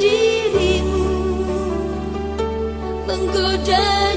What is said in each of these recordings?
dirimu menggoda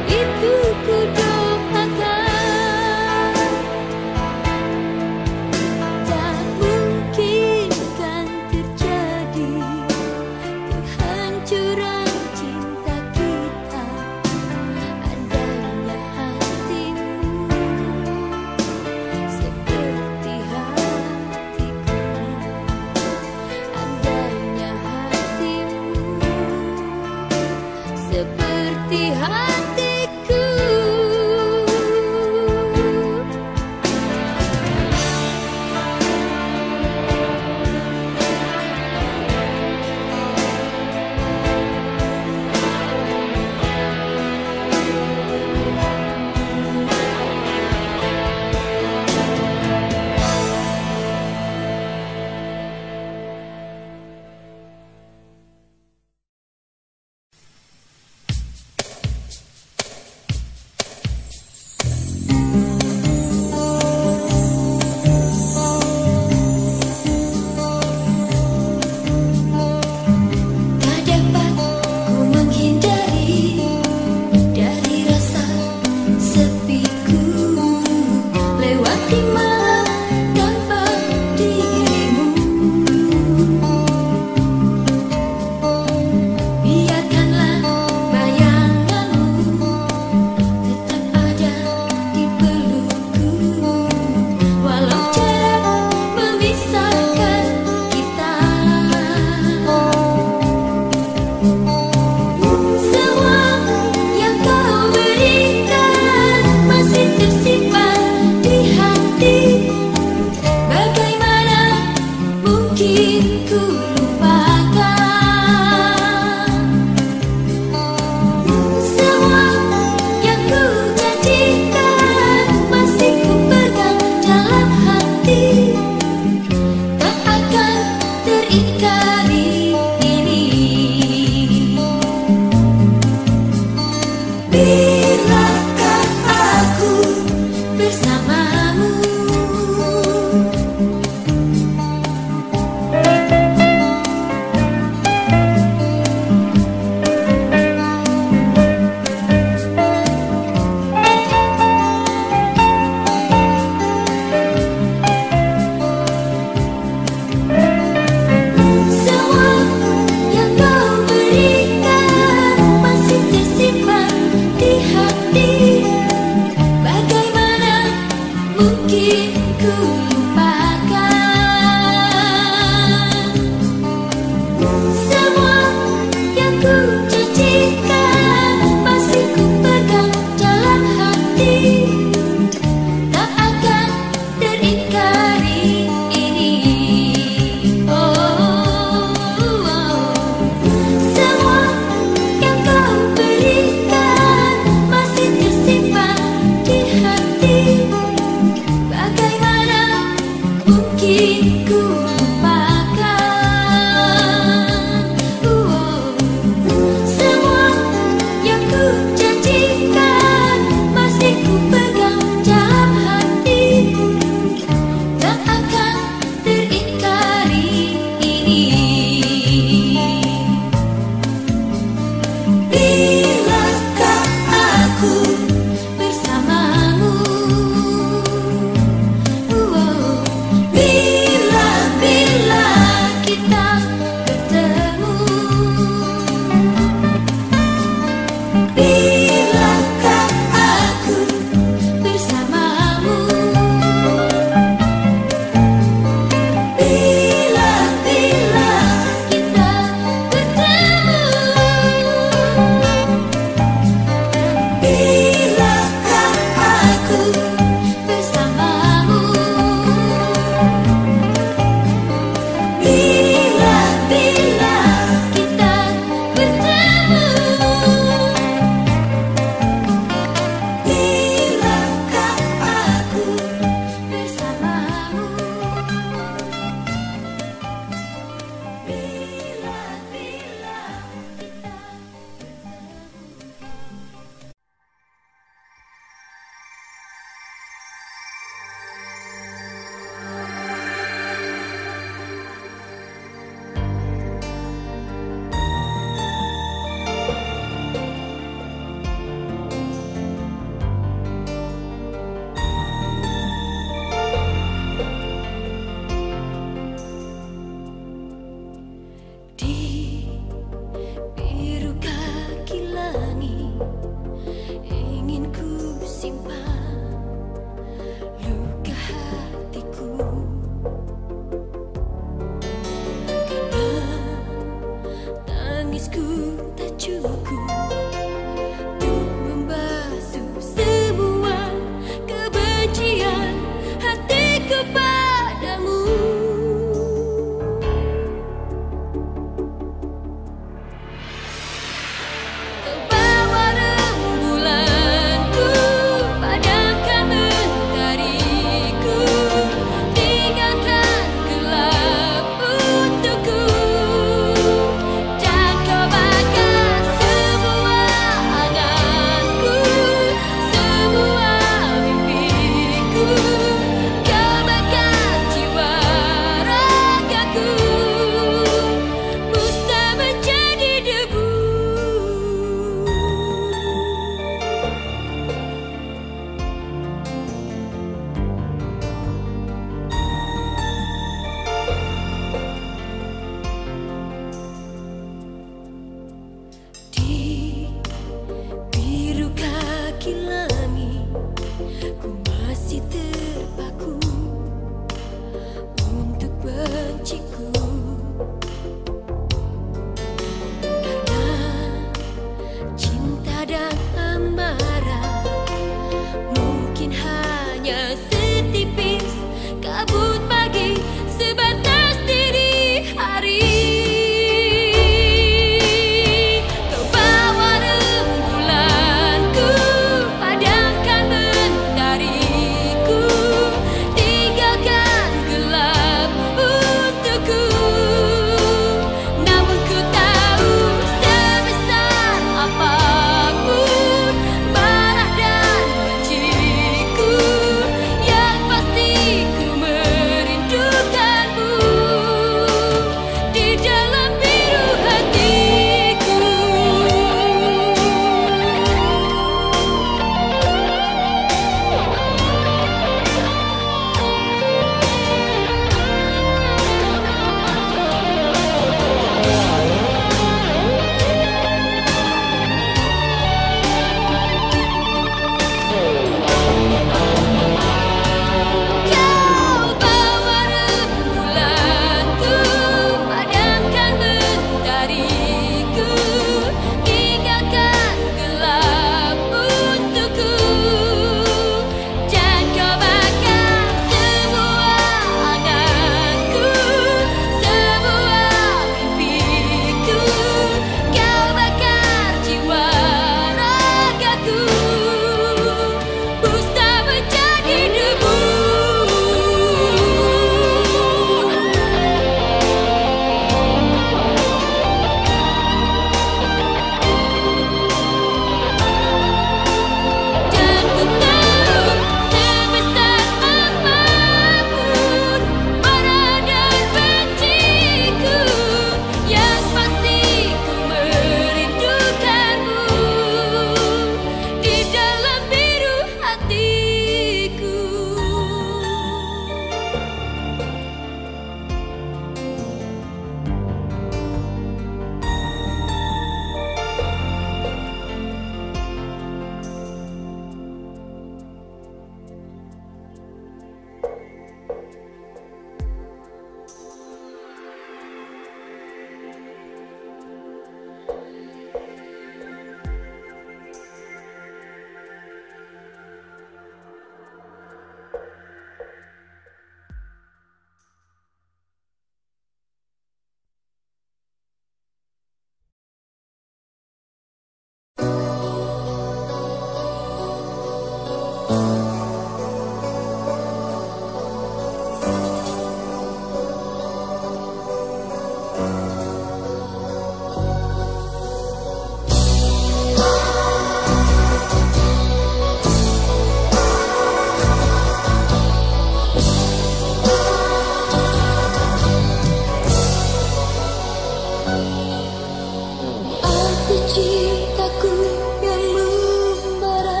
Arti cintaku yang membara.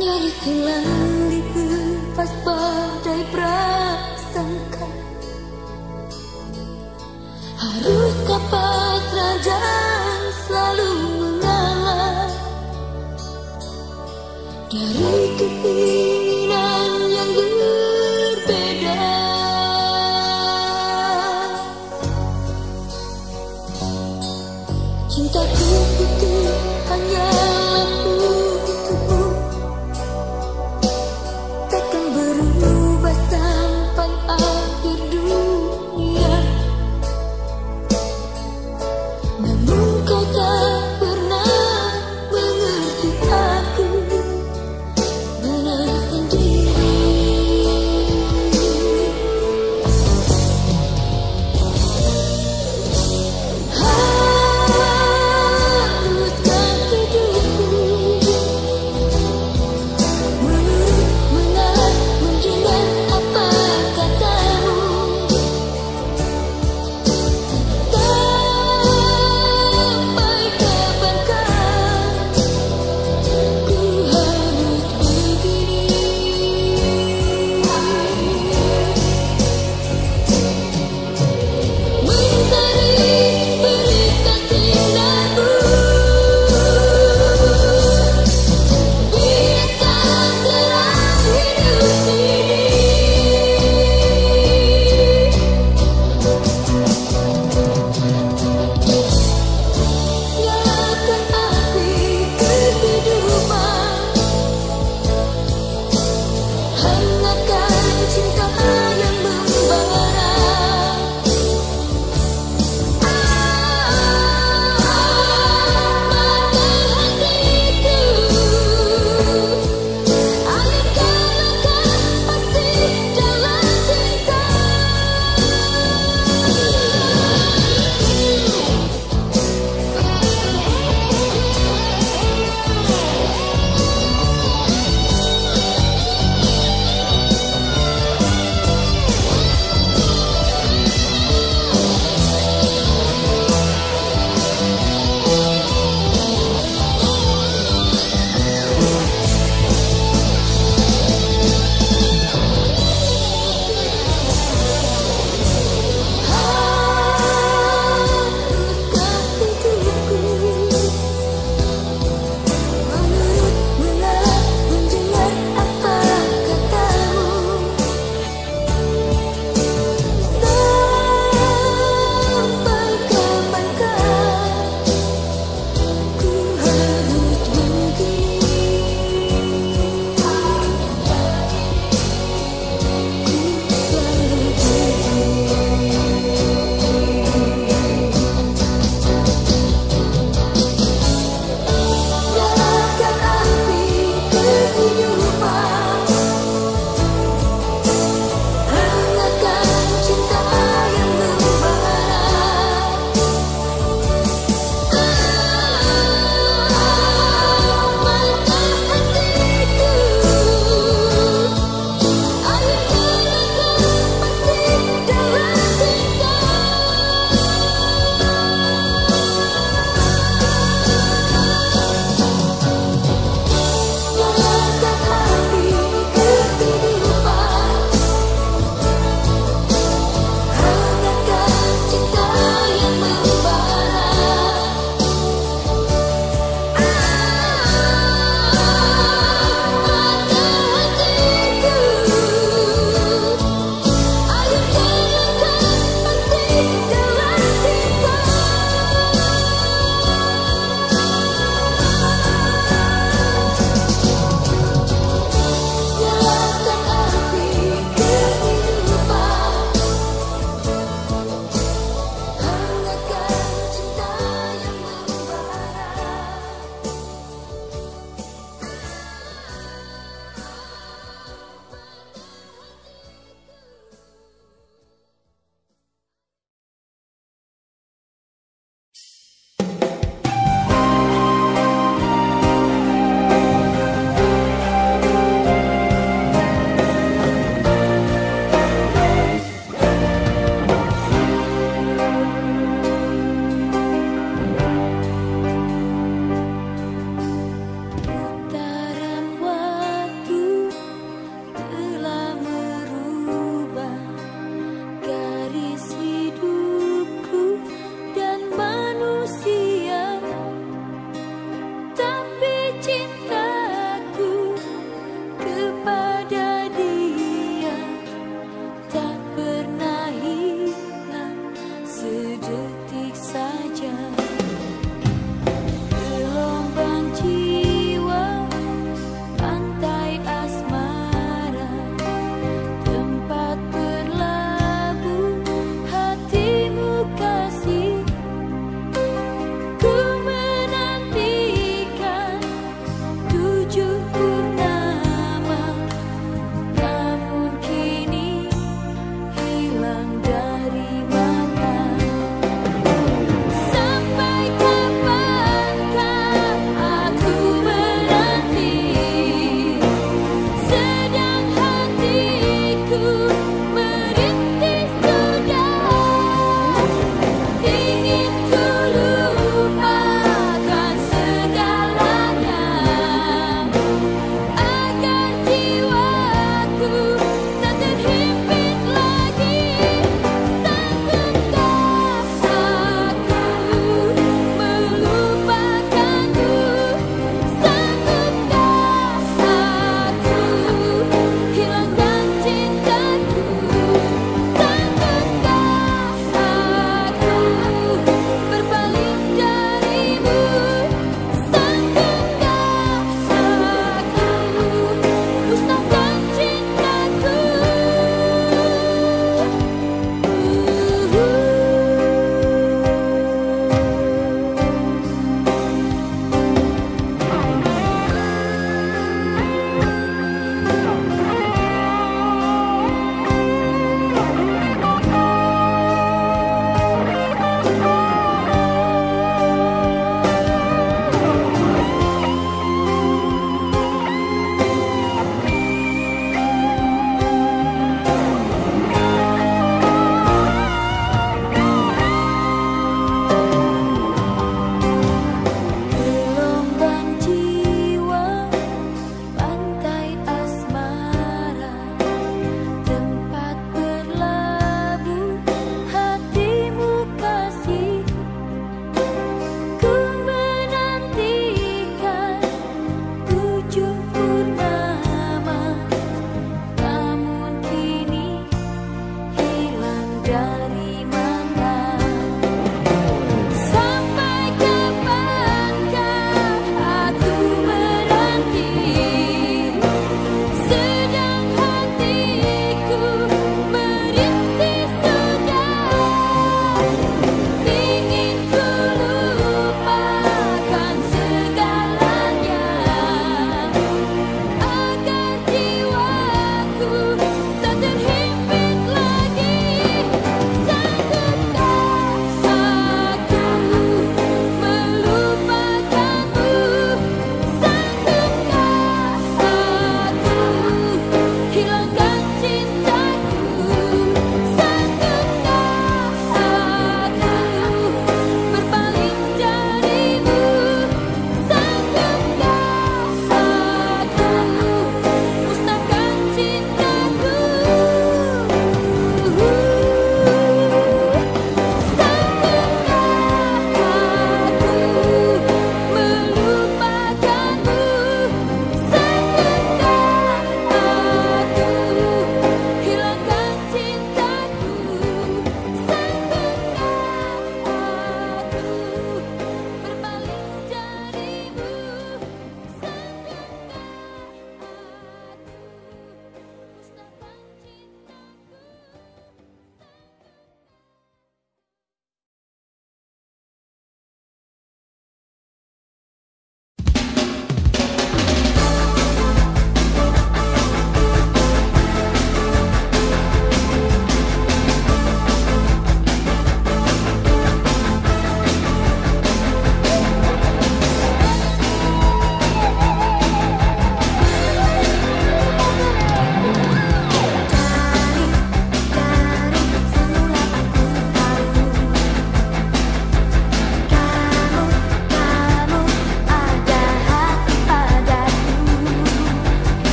Nyaris hilang dihempas badai prasangka. Harus kapal dan selalu mengalah? Dari kehidupan